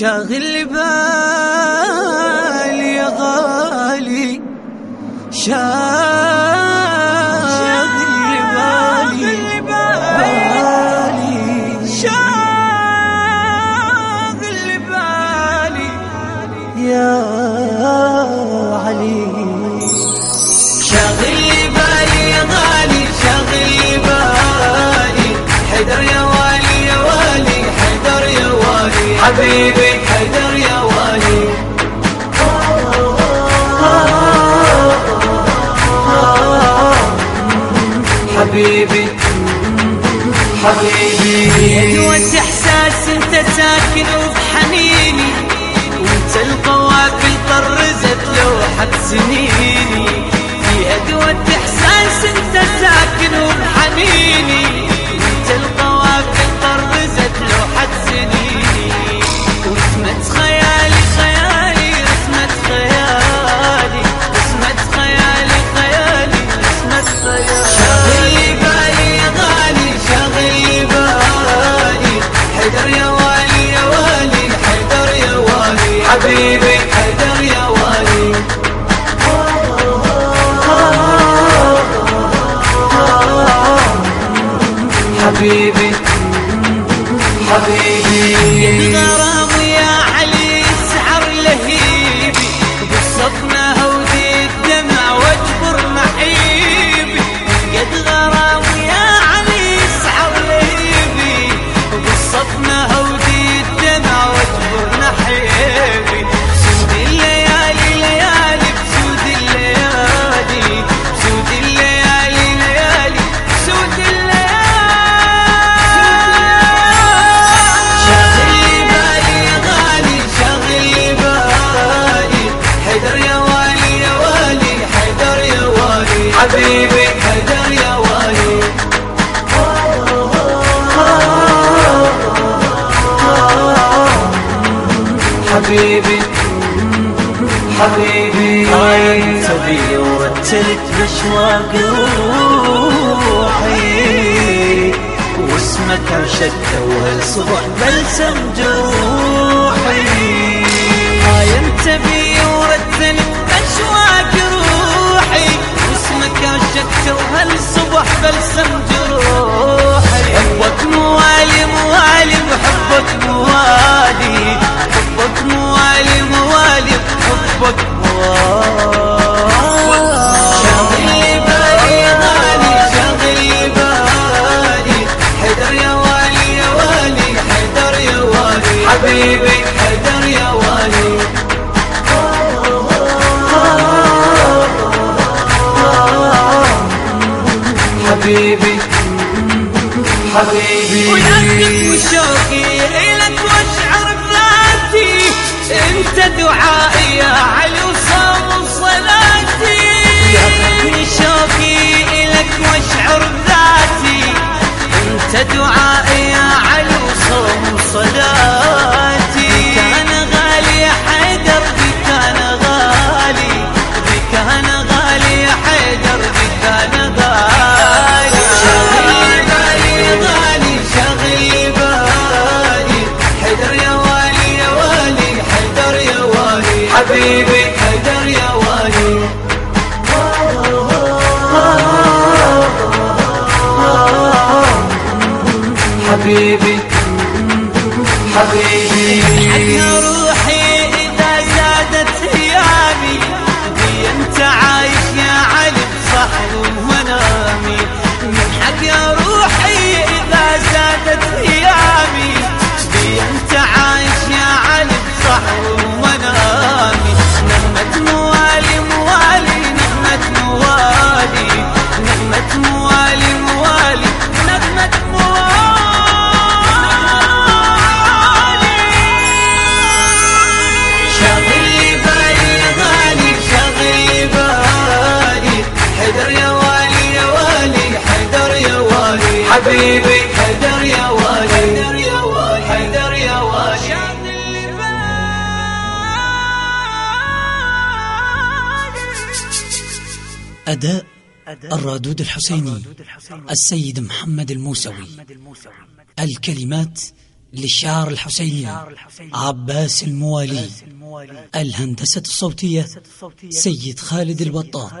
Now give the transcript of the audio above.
شاغل بالي يا غالي شاغل حبيبي. حيدر يا والي حبيبي. حبيبي. يدوس إحساس أنت ساكن وبحنيني. وانت القوافل طرز حبيبي حبيبي. بغرام حبيبي. هدر يا وهيب حبيبي. حبيبي. انت بي ورتلت بأشواق روحي. واسمك عشقت وهالصبح بلسم جروحي هاي انت بي ورتلت حبيبي. حبيبي. ولأنك وشوقي إلك واشعر بذاتي. انت دعائي يا علي وصوم صلاتي. يا شوقي إلك واشعر بذاتي. انت دعائي حبيبي حيدر يا وائل حبيبي حبيبي. حبيبي. حيدر يا والي حيدر يا والي حيدر يا والي أداء الرادود الحسيني السيد محمد الموسوي. الكلمات للشعر الحسيني عباس الموالي. الهندسة الصوتية سيد خالد الوطاط